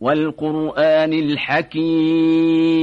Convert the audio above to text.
والقرآن الحكيم.